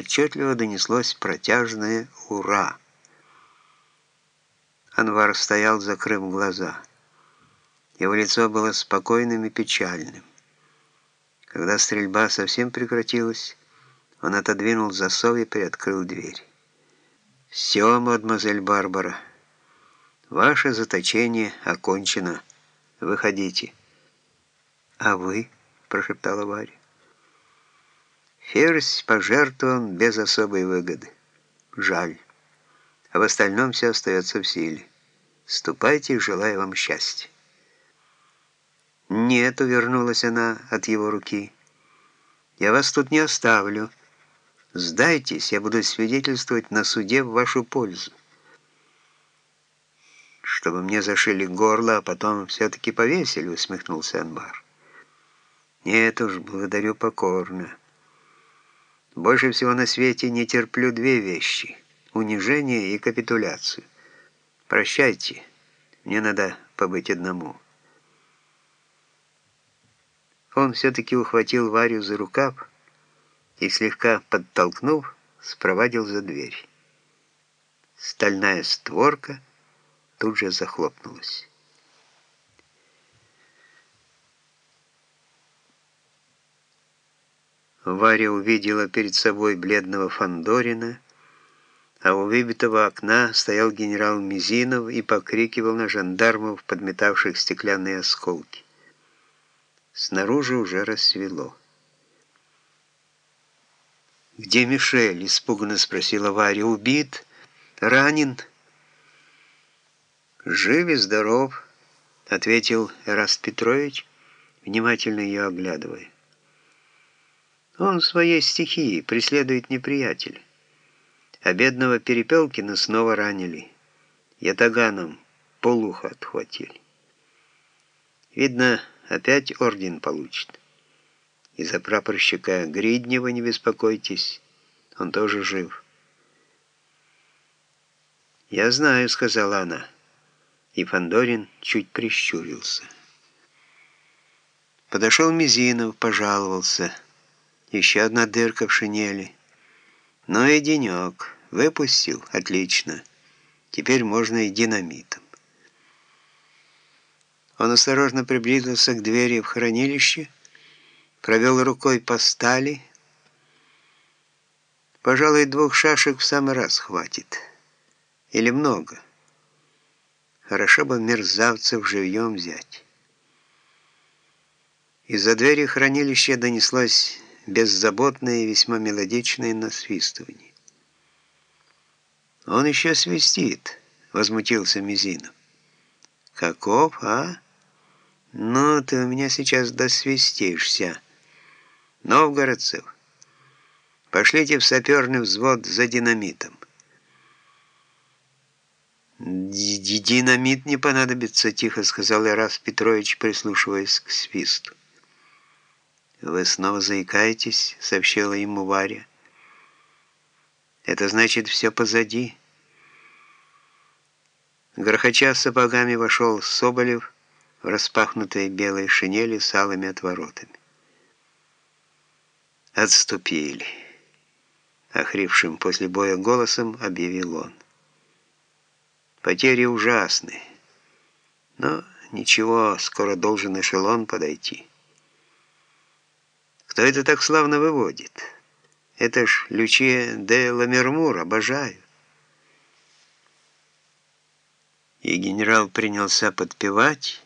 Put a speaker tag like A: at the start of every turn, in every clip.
A: отчетливо донеслось протяжное «Ура!». Анвар стоял, закрыв глаза. Его лицо было спокойным и печальным. Когда стрельба совсем прекратилась, он отодвинул засов и приоткрыл дверь. «Все, мадемуазель Барбара, ваше заточение окончено. Выходите». «А вы?» – прошептала Варя. «Ферзь пожертвован без особой выгоды. Жаль. А в остальном все остается в силе. Ступайте, желаю вам счастья». «Нет», — увернулась она от его руки. «Я вас тут не оставлю. Сдайтесь, я буду свидетельствовать на суде в вашу пользу». «Чтобы мне зашили горло, а потом все-таки повесили», — усмехнулся Анбар. «Нет уж, благодарю покорно. Больше всего на свете не терплю две вещи — унижение и капитуляцию. Прощайте, мне надо побыть одному». Он все-таки ухватил Варю за рукав и, слегка подтолкнув, спровадил за дверь. Стальная створка тут же захлопнулась. Варя увидела перед собой бледного Фандорина, а у выбитого окна стоял генерал Мизинов и покрикивал на жандармов, подметавших стеклянные осколки. Снаружи уже рассвело. «Где Мишель?» — испуганно спросила Варя. «Убит? Ранен?» «Жив и здоров», — ответил Эраст Петрович, внимательно ее оглядывая. «Он в своей стихии преследует неприятеля. А бедного Перепелкина снова ранили. Ятаганом полуха отхватили. Видно, опять орден получит. И за прапорщика Гриднева не беспокойтесь, он тоже жив. «Я знаю», — сказала она, и Фандорин чуть прищурился. Подошел Мизинов, пожаловался. Еще одна дырка в шинели. Ну и денек. Выпустил? Отлично. Теперь можно и динамитом. Он осторожно приблизился к двери в хранилище, провел рукой по стали. Пожалуй, двух шашек в самый раз хватит. Или много. Хорошо бы мерзавцев живьем взять. Из-за двери хранилища донеслось беззаботное и весьма мелодичное насвистывание. «Он еще свистит», — возмутился Мизинов. «Каков, а?» «Ну, ты у меня сейчас досвистишься. Новгородцев, пошлите в саперный взвод за динамитом». «Динамит не понадобится», — тихо сказал Ирас Петрович, прислушиваясь к свисту. «Вы снова заикаетесь», — сообщила ему Варя. «Это значит, все позади». Грохоча сапогами вошел Соболев, в распахнутой белой шинели с алыми отворотами. «Отступили!» — охрипшим после боя голосом объявил он. «Потери ужасны, но ничего, скоро должен эшелон подойти». «Кто это так славно выводит? Это ж Лючия де Ламермур, обожаю». И генерал принялся подпевать,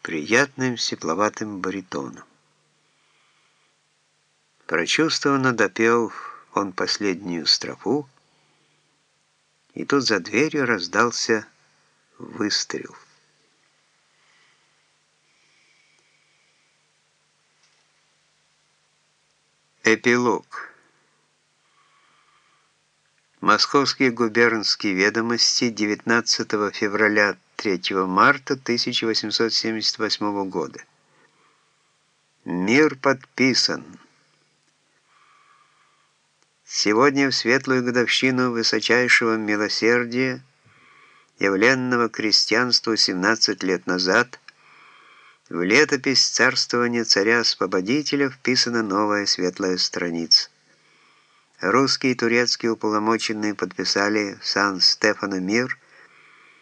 A: приятным сепловатым баритоном. Прочувствованно допел он последнюю строфу, и тут за дверью раздался выстрел. Эпилог. Московские губернские ведомости 19 февраля 3 марта 1878 года. Мир подписан. Сегодня в светлую годовщину высочайшего милосердия, явленного крестьянству 17 лет назад, в летопись царствования царя-освободителя вписана новая светлая страница. Русские и турецкие уполномоченные подписали Сан-Стефано мир